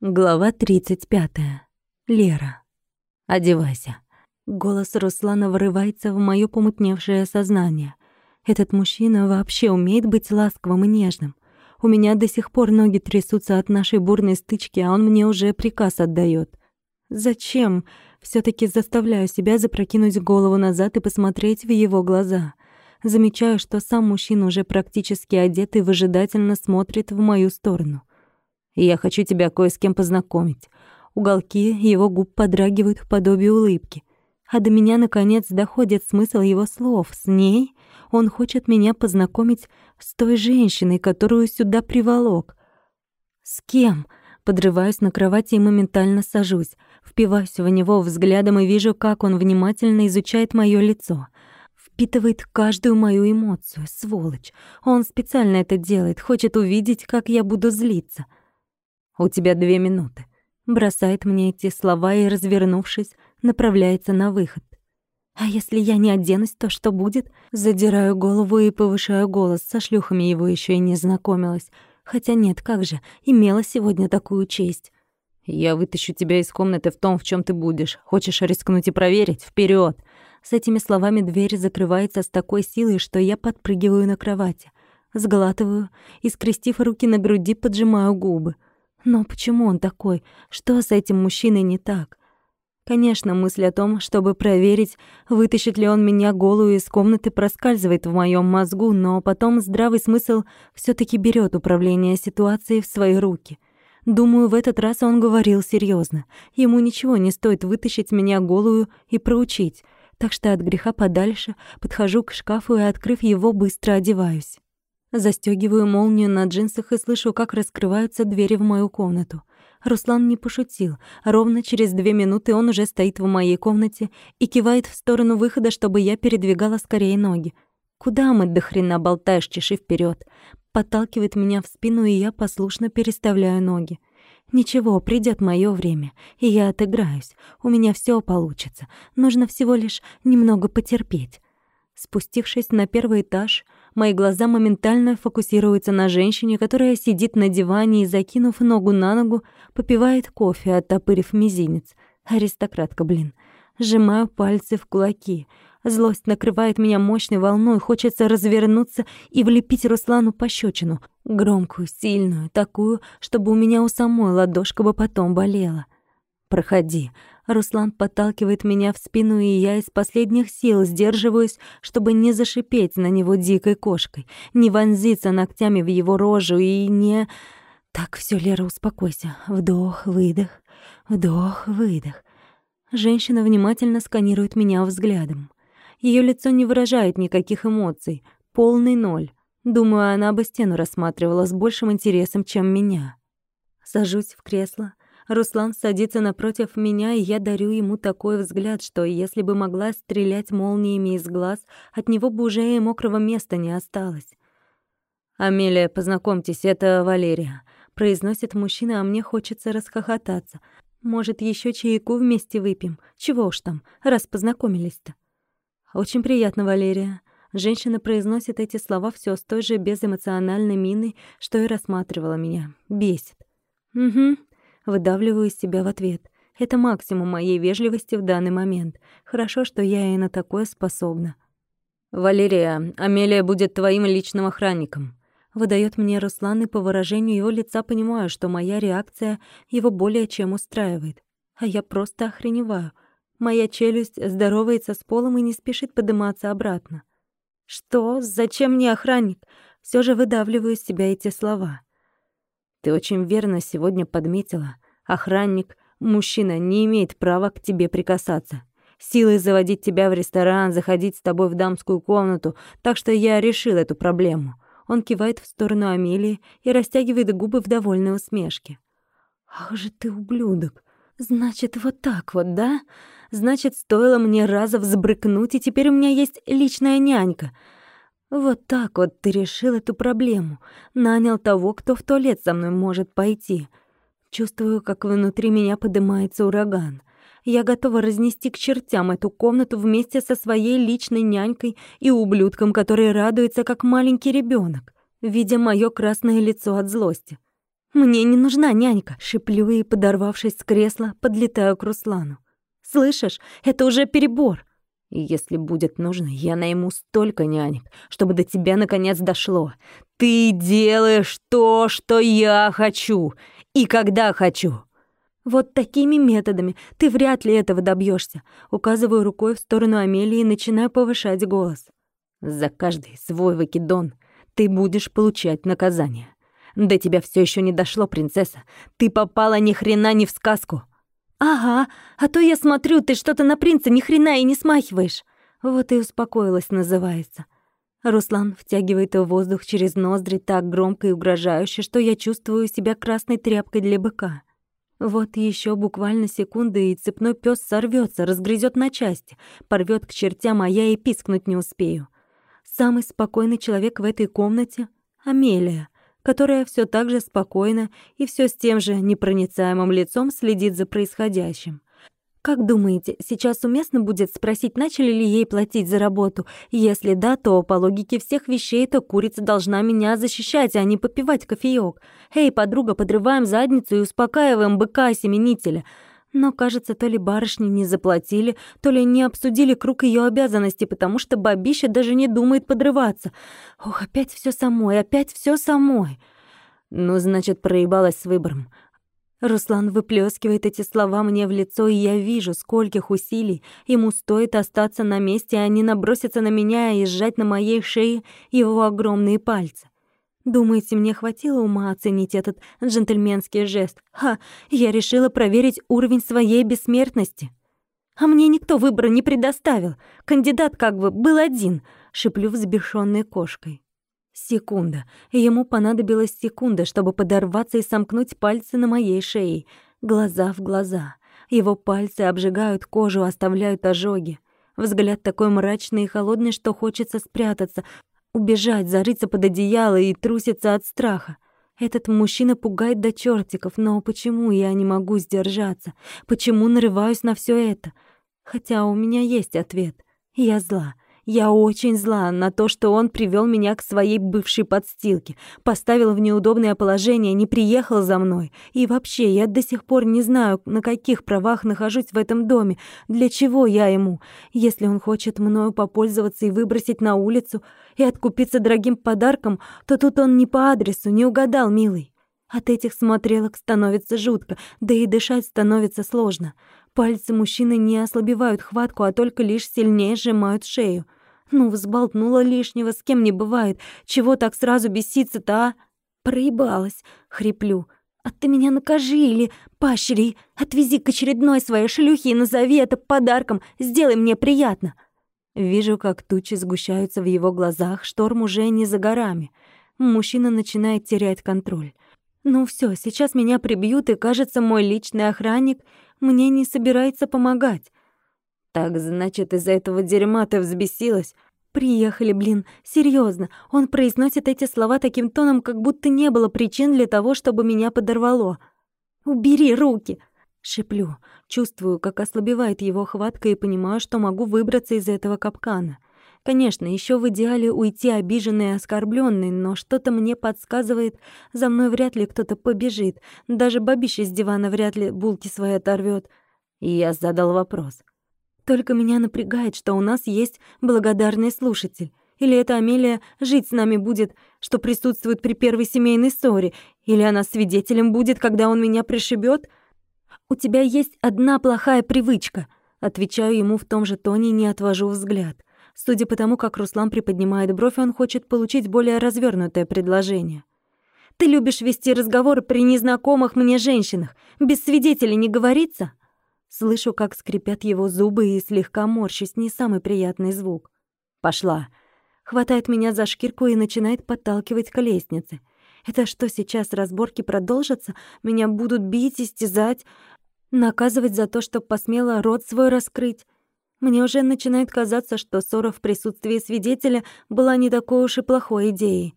Глава 35. Лера. Одевайся. Голос Руслана врывается в моё помутневшее сознание. Этот мужчина вообще умеет быть ласковым и нежным. У меня до сих пор ноги трясутся от нашей бурной стычки, а он мне уже приказ отдаёт. Зачем? всё таки заставляю себя запрокинуть голову назад и посмотреть в его глаза. Замечаю, что сам мужчина уже практически одет и выжидательно смотрит в мою сторону и я хочу тебя кое с кем познакомить». Уголки его губ подрагивают в подобии улыбки. А до меня, наконец, доходит смысл его слов. С ней он хочет меня познакомить с той женщиной, которую сюда приволок. «С кем?» Подрываюсь на кровати и моментально сажусь. Впиваюсь в него взглядом и вижу, как он внимательно изучает моё лицо. Впитывает каждую мою эмоцию, сволочь. Он специально это делает, хочет увидеть, как я буду злиться. «У тебя две минуты». Бросает мне эти слова и, развернувшись, направляется на выход. А если я не оденусь, то что будет? Задираю голову и повышаю голос. Со шлюхами его еще и не знакомилась. Хотя нет, как же, имела сегодня такую честь. Я вытащу тебя из комнаты в том, в чем ты будешь. Хочешь рискнуть и проверить? Вперед! С этими словами дверь закрывается с такой силой, что я подпрыгиваю на кровати. Сглатываю и, скрестив руки на груди, поджимаю губы. Но почему он такой? Что с этим мужчиной не так? Конечно, мысль о том, чтобы проверить, вытащит ли он меня голую из комнаты, проскальзывает в моем мозгу, но потом здравый смысл все таки берет управление ситуацией в свои руки. Думаю, в этот раз он говорил серьезно. Ему ничего не стоит вытащить меня голую и проучить. Так что от греха подальше подхожу к шкафу и, открыв его, быстро одеваюсь. Застёгиваю молнию на джинсах и слышу, как раскрываются двери в мою комнату. Руслан не пошутил. Ровно через две минуты он уже стоит в моей комнате и кивает в сторону выхода, чтобы я передвигала скорее ноги. «Куда мы до хрена болтаешь, чеши вперед? Подталкивает меня в спину, и я послушно переставляю ноги. «Ничего, придёт моё время, и я отыграюсь. У меня всё получится. Нужно всего лишь немного потерпеть». Спустившись на первый этаж, мои глаза моментально фокусируются на женщине, которая сидит на диване и, закинув ногу на ногу, попивает кофе, оттопырив мизинец. Аристократка, блин. Сжимаю пальцы в кулаки. Злость накрывает меня мощной волной, хочется развернуться и влепить Руслану пощечину. Громкую, сильную, такую, чтобы у меня у самой ладошка бы потом болела. «Проходи», Руслан подталкивает меня в спину, и я из последних сил сдерживаюсь, чтобы не зашипеть на него дикой кошкой, не вонзиться ногтями в его рожу и не... Так, все, Лера, успокойся. Вдох, выдох, вдох, выдох. Женщина внимательно сканирует меня взглядом. Ее лицо не выражает никаких эмоций, полный ноль. Думаю, она бы стену рассматривала с большим интересом, чем меня. Сажусь в кресло, Руслан садится напротив меня, и я дарю ему такой взгляд, что если бы могла стрелять молниями из глаз, от него бы уже и мокрого места не осталось. «Амелия, познакомьтесь, это Валерия», — произносит мужчина, а мне хочется расхохотаться. «Может, еще чайку вместе выпьем? Чего уж там, раз познакомились-то». «Очень приятно, Валерия». Женщина произносит эти слова все с той же безэмоциональной миной, что и рассматривала меня. Бесит. «Угу», Выдавливаю из себя в ответ. Это максимум моей вежливости в данный момент. Хорошо, что я и на такое способна. «Валерия, Амелия будет твоим личным охранником», — выдает мне Руслан, и по выражению его лица понимаю, что моя реакция его более чем устраивает. А я просто охреневаю. Моя челюсть здоровается с полом и не спешит подниматься обратно. «Что? Зачем мне охранник?» Все же выдавливаю из себя эти слова. Ты очень верно сегодня подметила. Охранник, мужчина, не имеет права к тебе прикасаться. Силой заводить тебя в ресторан, заходить с тобой в дамскую комнату. Так что я решил эту проблему. Он кивает в сторону Амелии и растягивает губы в довольной усмешке. «Ах же ты ублюдок! Значит, вот так вот, да? Значит, стоило мне раза взбрыкнуть, и теперь у меня есть личная нянька. Вот так вот ты решил эту проблему. Нанял того, кто в туалет со мной может пойти. Чувствую, как внутри меня поднимается ураган. Я готова разнести к чертям эту комнату вместе со своей личной нянькой и ублюдком, который радуется, как маленький ребенок, видя моё красное лицо от злости. Мне не нужна нянька!» Шиплю и, подорвавшись с кресла, подлетаю к Руслану. «Слышишь, это уже перебор!» И если будет нужно, я найму столько нянек, чтобы до тебя наконец дошло. Ты делаешь то, что я хочу, и когда хочу. Вот такими методами ты вряд ли этого добьешься. Указываю рукой в сторону Амелии и начинаю повышать голос. За каждый свой выкидон ты будешь получать наказание. До тебя все еще не дошло, принцесса. Ты попала ни хрена не в сказку. «Ага, а то я смотрю, ты что-то на принца ни хрена и не смахиваешь». Вот и успокоилась, называется. Руслан втягивает воздух через ноздри так громко и угрожающе, что я чувствую себя красной тряпкой для быка. Вот еще буквально секунды, и цепной пес сорвется, разгрызет на части, порвет к чертям, а я и пискнуть не успею. Самый спокойный человек в этой комнате — Амелия — которая все так же спокойно и все с тем же непроницаемым лицом следит за происходящим. Как думаете, сейчас уместно будет спросить, начали ли ей платить за работу? Если да, то по логике всех вещей эта курица должна меня защищать, а не попивать кофеёк. Эй, подруга, подрываем задницу и успокаиваем быка-семенителя. Но, кажется, то ли барышни не заплатили, то ли не обсудили круг ее обязанностей, потому что бабища даже не думает подрываться. Ох, опять все самой, опять все самой. Ну, значит, проебалась с выбором. Руслан выплескивает эти слова мне в лицо, и я вижу, скольких усилий ему стоит остаться на месте, а не наброситься на меня и сжать на моей шее его огромные пальцы. Думаете, мне хватило ума оценить этот джентльменский жест? Ха, я решила проверить уровень своей бессмертности. А мне никто выбора не предоставил. Кандидат как бы был один, шиплю взбешённой кошкой. Секунда. Ему понадобилась секунда, чтобы подорваться и сомкнуть пальцы на моей шее. Глаза в глаза. Его пальцы обжигают кожу, оставляют ожоги. Взгляд такой мрачный и холодный, что хочется спрятаться, убежать, зарыться под одеяло и труситься от страха. Этот мужчина пугает до чертиков, но почему я не могу сдержаться? Почему нарываюсь на все это? Хотя у меня есть ответ. Я зла. Я очень зла на то, что он привел меня к своей бывшей подстилке, поставил в неудобное положение, не приехал за мной. И вообще, я до сих пор не знаю, на каких правах нахожусь в этом доме, для чего я ему. Если он хочет мною попользоваться и выбросить на улицу, и откупиться дорогим подарком, то тут он не по адресу, не угадал, милый. От этих смотрелок становится жутко, да и дышать становится сложно. Пальцы мужчины не ослабевают хватку, а только лишь сильнее сжимают шею. Ну, взболтнула лишнего, с кем не бывает. Чего так сразу беситься-то, а? Проебалась, хриплю. А ты меня накажи или поощри, отвези к очередной своей шлюхе и назови это подарком, сделай мне приятно. Вижу, как тучи сгущаются в его глазах, шторм уже не за горами. Мужчина начинает терять контроль. Ну все, сейчас меня прибьют, и, кажется, мой личный охранник мне не собирается помогать. Так значит, из-за этого дерьма ты взбесилась? Приехали, блин, серьезно. Он произносит эти слова таким тоном, как будто не было причин для того, чтобы меня подорвало. Убери руки, шиплю. Чувствую, как ослабевает его хватка и понимаю, что могу выбраться из этого капкана. Конечно, еще в идеале уйти обиженный и оскорблённый, но что-то мне подсказывает, за мной вряд ли кто-то побежит. Даже бабища с дивана вряд ли булки свои оторвёт. И я задал вопрос. Только меня напрягает, что у нас есть благодарный слушатель. Или эта Амелия жить с нами будет, что присутствует при первой семейной ссоре, или она свидетелем будет, когда он меня пришибет. У тебя есть одна плохая привычка, отвечаю ему в том же тоне и не отвожу взгляд. Судя по тому, как Руслан приподнимает бровь, он хочет получить более развернутое предложение. Ты любишь вести разговоры при незнакомых мне женщинах. Без свидетелей не говорится? Слышу, как скрипят его зубы и слегка морщусь, не самый приятный звук. «Пошла!» Хватает меня за шкирку и начинает подталкивать к лестнице. Это что, сейчас разборки продолжатся? Меня будут бить, истязать, наказывать за то, что посмела рот свой раскрыть? Мне уже начинает казаться, что ссора в присутствии свидетеля была не такой уж и плохой идеей.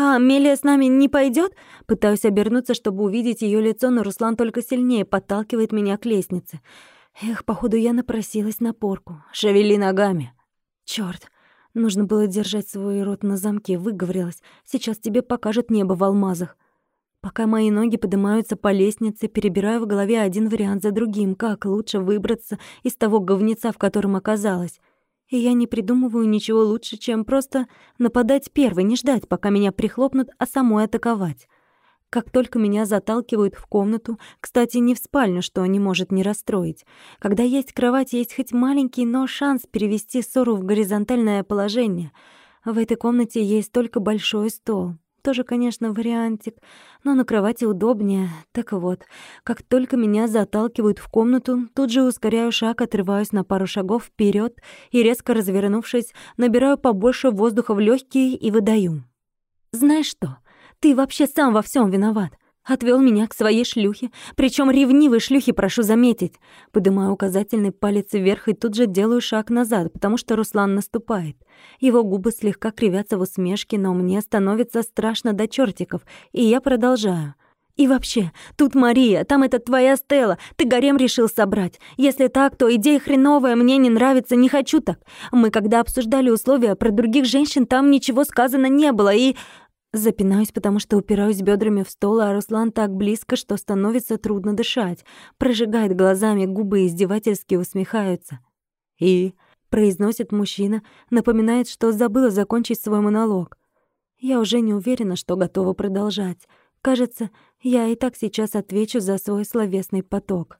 «А, Мелия с нами не пойдет? Пытаюсь обернуться, чтобы увидеть ее лицо, но Руслан только сильнее подталкивает меня к лестнице. Эх, походу, я напросилась на порку. «Шевели ногами!» Черт, Нужно было держать свой рот на замке, выговорилась. Сейчас тебе покажет небо в алмазах. Пока мои ноги поднимаются по лестнице, перебираю в голове один вариант за другим, как лучше выбраться из того говнеца, в котором оказалась. И я не придумываю ничего лучше, чем просто нападать первой, не ждать, пока меня прихлопнут, а самой атаковать. Как только меня заталкивают в комнату, кстати, не в спальню, что не может не расстроить. Когда есть кровать, есть хоть маленький, но шанс перевести ссору в горизонтальное положение. В этой комнате есть только большой стол. Тоже, конечно, вариантик, но на кровати удобнее. Так вот, как только меня заталкивают в комнату, тут же ускоряю шаг, отрываюсь на пару шагов вперед и, резко развернувшись, набираю побольше воздуха в легкие и выдаю. «Знаешь что?» Ты вообще сам во всем виноват. Отвел меня к своей шлюхе, причем ревнивой шлюхе, прошу заметить. Поднимаю указательный палец вверх и тут же делаю шаг назад, потому что Руслан наступает. Его губы слегка кривятся в усмешке, но мне становится страшно до чертиков, и я продолжаю. И вообще, тут Мария, там это твоя Стелла, ты гарем решил собрать. Если так, то идея хреновая, мне не нравится, не хочу так. Мы когда обсуждали условия про других женщин, там ничего сказано не было, и... Запинаюсь, потому что упираюсь бедрами в стол, а Руслан так близко, что становится трудно дышать. Прожигает глазами, губы издевательски усмехаются. «И?» — произносит мужчина, напоминает, что забыла закончить свой монолог. Я уже не уверена, что готова продолжать. Кажется, я и так сейчас отвечу за свой словесный поток.